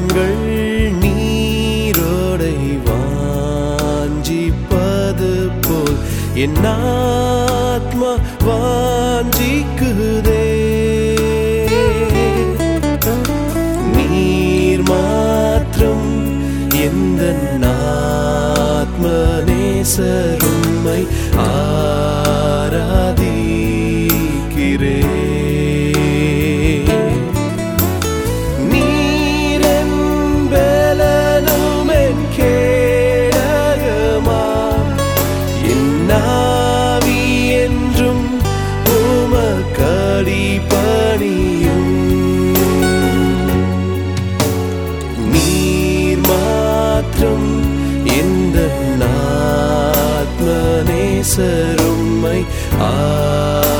கண்கள் நீரோடை வாஞ்சிப்பது போல் என் ஆத்மா வா அரசரும் ஆ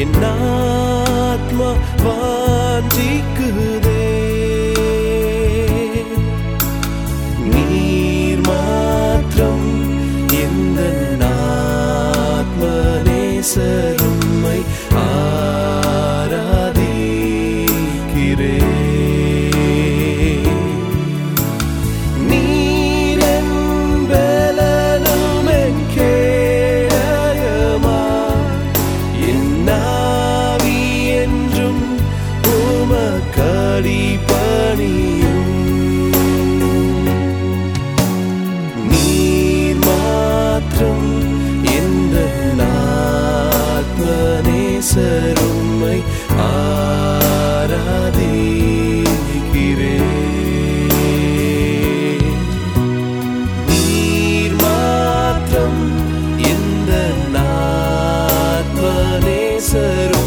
என் ஆத்மா வாஞ்சிக்குதே. நீர் மாத்திரம் எந்த நேசருமை ஆராதிக்கிறே நீர் மாத்திரம் இந்த நாத்ம நேசரும்